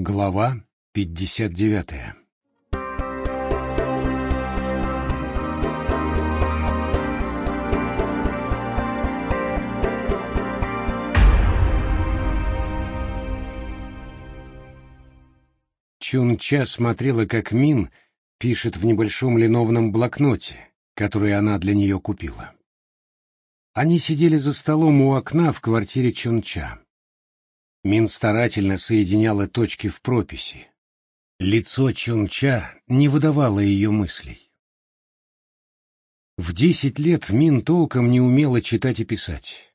Глава 59 Чунча смотрела, как Мин пишет в небольшом линованном блокноте, который она для нее купила. Они сидели за столом у окна в квартире Чунча. Мин старательно соединяла точки в прописи. Лицо Чунча не выдавало ее мыслей. В десять лет Мин толком не умела читать и писать.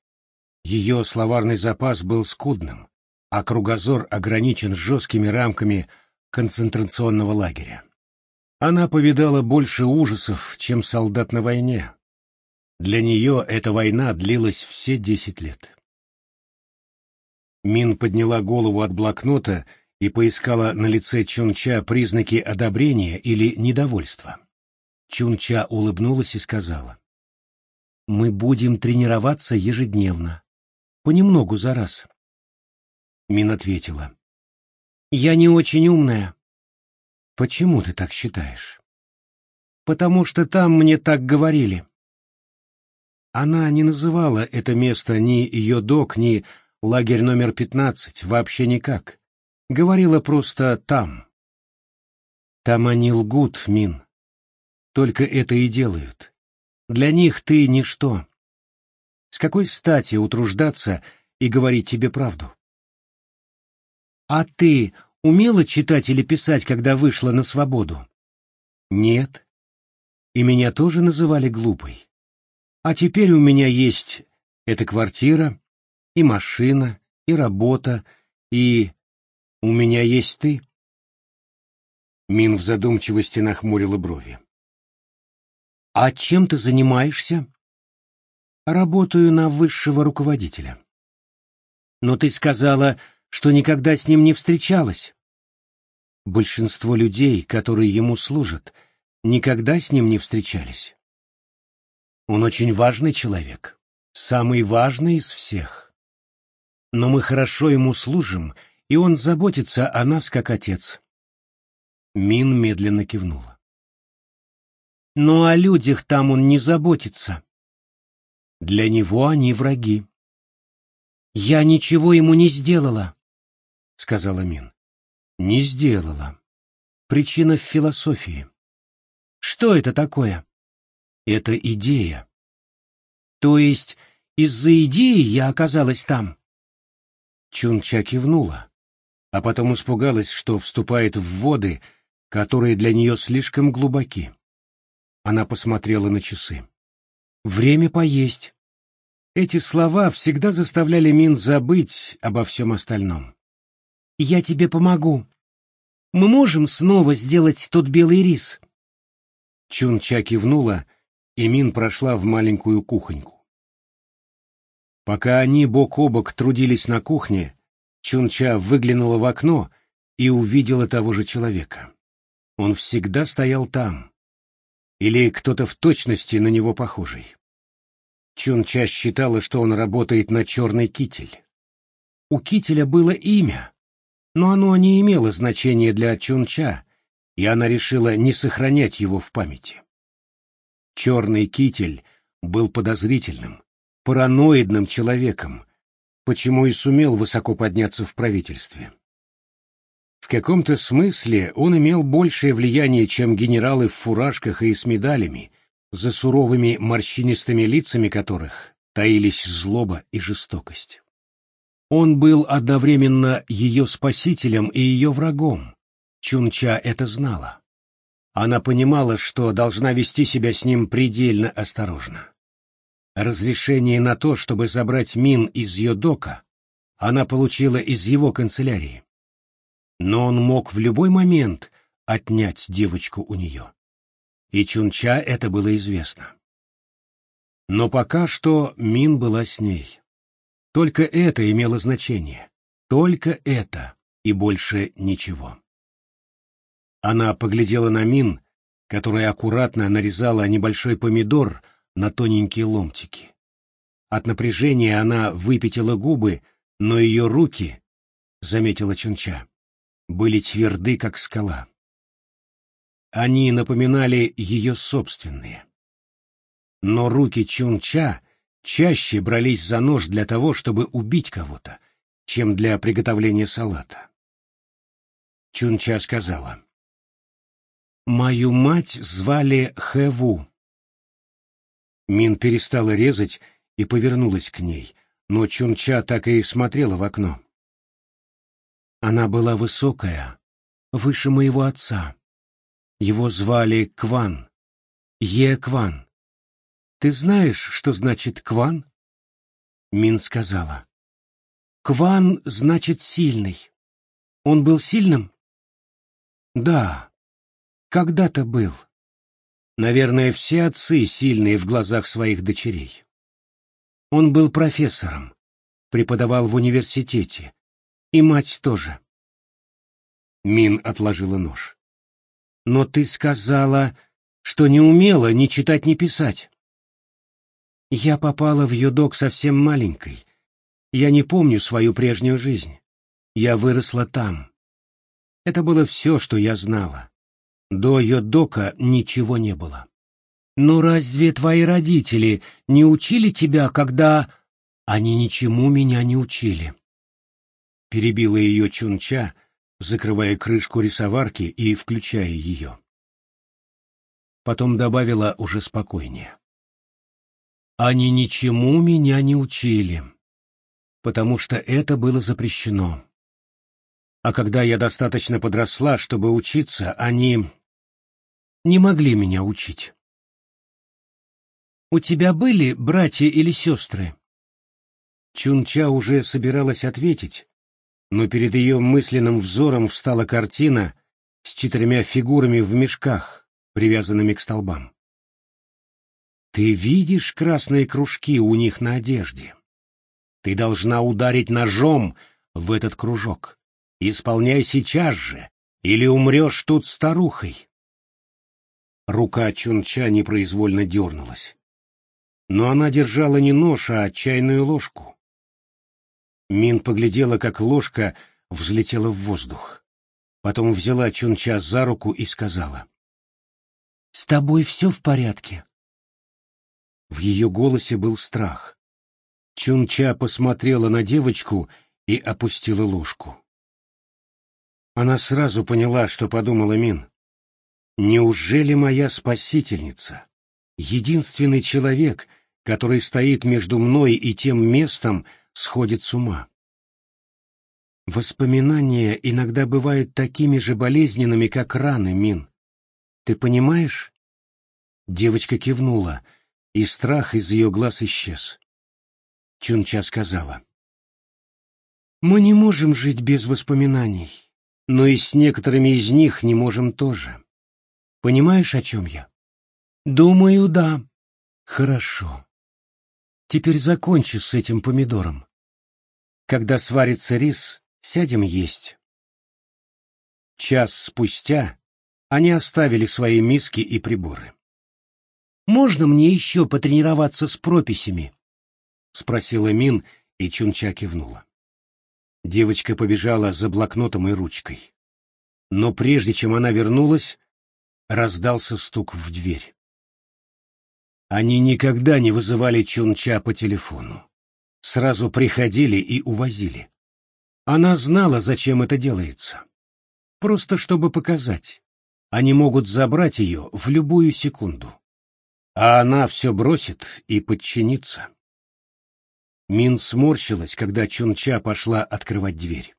Ее словарный запас был скудным, а кругозор ограничен жесткими рамками концентрационного лагеря. Она повидала больше ужасов, чем солдат на войне. Для нее эта война длилась все десять лет. Мин подняла голову от блокнота и поискала на лице Чунча признаки одобрения или недовольства. Чунча улыбнулась и сказала. «Мы будем тренироваться ежедневно, понемногу за раз». Мин ответила. «Я не очень умная». «Почему ты так считаешь?» «Потому что там мне так говорили». Она не называла это место ни Йодок, ни лагерь номер пятнадцать, вообще никак. Говорила просто «там». Там они лгут, Мин. Только это и делают. Для них ты ничто. С какой стати утруждаться и говорить тебе правду? А ты умела читать или писать, когда вышла на свободу? Нет. И меня тоже называли глупой. А теперь у меня есть эта квартира, и машина, и работа, и... У меня есть ты. Мин в задумчивости нахмурила брови. «А чем ты занимаешься?» «Работаю на высшего руководителя». «Но ты сказала, что никогда с ним не встречалась». «Большинство людей, которые ему служат, никогда с ним не встречались». Он очень важный человек, самый важный из всех. Но мы хорошо ему служим, и он заботится о нас как отец. Мин медленно кивнула. Но о людях там он не заботится. Для него они враги. Я ничего ему не сделала, сказала Мин. Не сделала. Причина в философии. Что это такое? Это идея. То есть из-за идеи я оказалась там? Чунча кивнула, а потом испугалась, что вступает в воды, которые для нее слишком глубоки. Она посмотрела на часы. Время поесть. Эти слова всегда заставляли Мин забыть обо всем остальном. «Я тебе помогу. Мы можем снова сделать тот белый рис?» Чунча кивнула, и Мин прошла в маленькую кухоньку. Пока они бок о бок трудились на кухне, Чунча выглянула в окно и увидела того же человека. Он всегда стоял там. Или кто-то в точности на него похожий. Чунча считала, что он работает на черный китель. У кителя было имя, но оно не имело значения для Чунча, и она решила не сохранять его в памяти. Черный китель был подозрительным, параноидным человеком, почему и сумел высоко подняться в правительстве. В каком-то смысле он имел большее влияние, чем генералы в фуражках и с медалями, за суровыми морщинистыми лицами которых таились злоба и жестокость. Он был одновременно ее спасителем и ее врагом. Чунча это знала. Она понимала, что должна вести себя с ним предельно осторожно. Разрешение на то, чтобы забрать Мин из Йодока, она получила из его канцелярии. Но он мог в любой момент отнять девочку у нее. И Чунча это было известно. Но пока что Мин была с ней. Только это имело значение. Только это и больше ничего. Она поглядела на Мин, которая аккуратно нарезала небольшой помидор на тоненькие ломтики. От напряжения она выпятила губы, но ее руки, — заметила Чунча, были тверды, как скала. Они напоминали ее собственные. Но руки Чунча чаще брались за нож для того, чтобы убить кого-то, чем для приготовления салата. Чунча сказала. «Мою мать звали Хэву». Мин перестала резать и повернулась к ней, но Чунча так и смотрела в окно. Она была высокая, выше моего отца. Его звали Кван, Е. Кван. Ты знаешь, что значит Кван? Мин сказала. Кван значит сильный. Он был сильным? Да, когда-то был. Наверное, все отцы сильные в глазах своих дочерей. Он был профессором, преподавал в университете, и мать тоже. Мин отложила нож. Но ты сказала, что не умела ни читать, ни писать. Я попала в Юдок совсем маленькой. Я не помню свою прежнюю жизнь. Я выросла там. Это было все, что я знала. До Йодока ничего не было. «Ну разве твои родители не учили тебя, когда...» «Они ничему меня не учили», — перебила ее Чунча, закрывая крышку рисоварки и включая ее. Потом добавила уже спокойнее. Они ничему меня не учили, потому что это было запрещено. А когда я достаточно подросла, чтобы учиться, они не могли меня учить. «У тебя были братья или сестры?» Чунча уже собиралась ответить, но перед ее мысленным взором встала картина с четырьмя фигурами в мешках, привязанными к столбам. Ты видишь красные кружки у них на одежде? Ты должна ударить ножом в этот кружок. Исполняй сейчас же, или умрешь тут старухой. Рука Чунча непроизвольно дернулась. Но она держала не нож, а чайную ложку. Мин поглядела, как ложка взлетела в воздух. Потом взяла Чунча за руку и сказала. — С тобой все в порядке? В ее голосе был страх. Чунча посмотрела на девочку и опустила ложку. Она сразу поняла, что подумала Мин. Неужели моя спасительница, единственный человек, который стоит между мной и тем местом, сходит с ума? Воспоминания иногда бывают такими же болезненными, как раны, Мин. Ты понимаешь? Девочка кивнула, и страх из ее глаз исчез. Чунча сказала. «Мы не можем жить без воспоминаний, но и с некоторыми из них не можем тоже. Понимаешь, о чем я?» «Думаю, да». «Хорошо. Теперь закончи с этим помидором. Когда сварится рис, сядем есть». Час спустя они оставили свои миски и приборы. Можно мне еще потренироваться с прописями? спросила Мин, и Чунча кивнула. Девочка побежала за блокнотом и ручкой. Но прежде чем она вернулась, раздался стук в дверь. Они никогда не вызывали Чунча по телефону. Сразу приходили и увозили. Она знала, зачем это делается. Просто чтобы показать. Они могут забрать ее в любую секунду а она все бросит и подчинится. Мин сморщилась, когда Чунча пошла открывать дверь.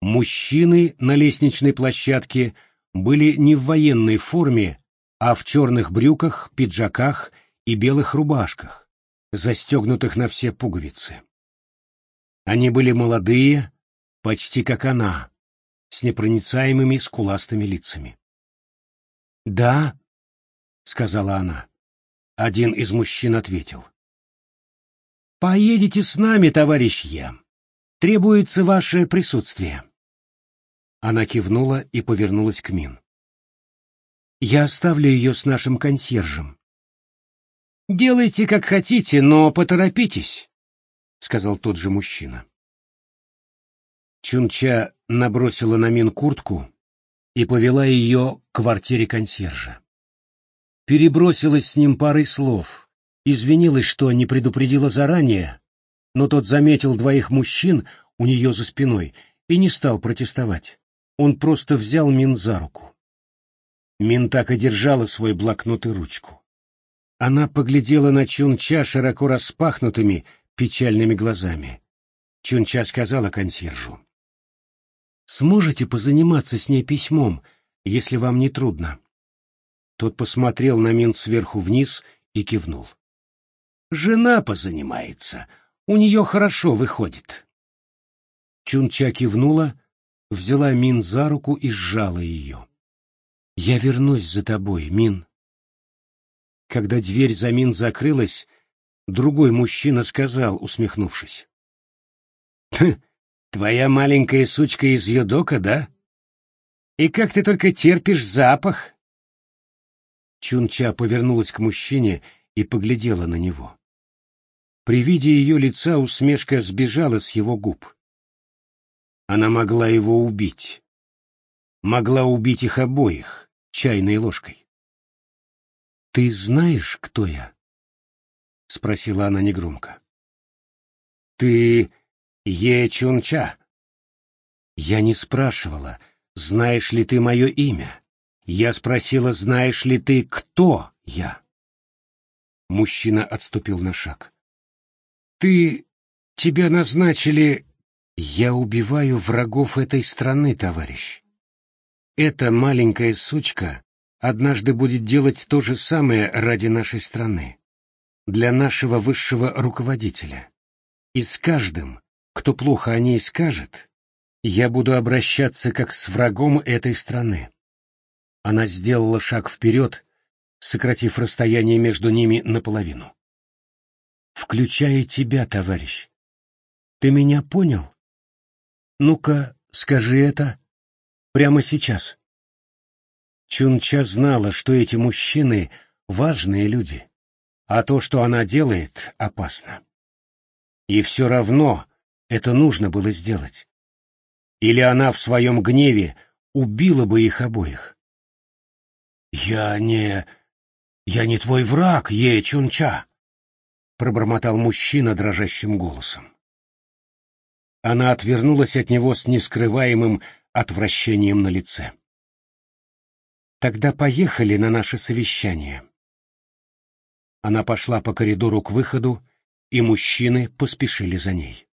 Мужчины на лестничной площадке были не в военной форме, а в черных брюках, пиджаках и белых рубашках, застегнутых на все пуговицы. Они были молодые, почти как она, с непроницаемыми скуластыми лицами. «Да», — сказала она. Один из мужчин ответил. «Поедете с нами, товарищ Я. Требуется ваше присутствие». Она кивнула и повернулась к Мин. «Я оставлю ее с нашим консьержем». «Делайте, как хотите, но поторопитесь», — сказал тот же мужчина. Чунча набросила на Мин куртку и повела ее к квартире консьержа. Перебросилась с ним парой слов, извинилась, что не предупредила заранее, но тот заметил двоих мужчин у нее за спиной и не стал протестовать. Он просто взял Мин за руку. Мин так и держала свой блокнот и ручку. Она поглядела на Чунча широко распахнутыми, печальными глазами. Чунча сказала консьержу. «Сможете позаниматься с ней письмом, если вам не трудно?» Тот посмотрел на Мин сверху вниз и кивнул. «Жена позанимается. У нее хорошо выходит». Чунча кивнула, взяла Мин за руку и сжала ее. «Я вернусь за тобой, Мин». Когда дверь за Мин закрылась, другой мужчина сказал, усмехнувшись. «Твоя маленькая сучка из Йодока, да? И как ты только терпишь запах!» Чунча повернулась к мужчине и поглядела на него. При виде ее лица усмешка сбежала с его губ. Она могла его убить. Могла убить их обоих чайной ложкой. «Ты знаешь, кто я?» — спросила она негромко. «Ты Е Чунча?» «Я не спрашивала, знаешь ли ты мое имя. Я спросила, знаешь ли ты, кто я?» Мужчина отступил на шаг. «Ты... тебя назначили...» «Я убиваю врагов этой страны, товарищ. Эта маленькая сучка однажды будет делать то же самое ради нашей страны, для нашего высшего руководителя. И с каждым, кто плохо о ней скажет, я буду обращаться как с врагом этой страны». Она сделала шаг вперед, сократив расстояние между ними наполовину. «Включая тебя, товарищ. Ты меня понял?» Ну-ка, скажи это прямо сейчас. Чунча знала, что эти мужчины — важные люди, а то, что она делает, опасно. И все равно это нужно было сделать. Или она в своем гневе убила бы их обоих. «Я не... я не твой враг, Е Чунча», — пробормотал мужчина дрожащим голосом. Она отвернулась от него с нескрываемым отвращением на лице. «Тогда поехали на наше совещание». Она пошла по коридору к выходу, и мужчины поспешили за ней.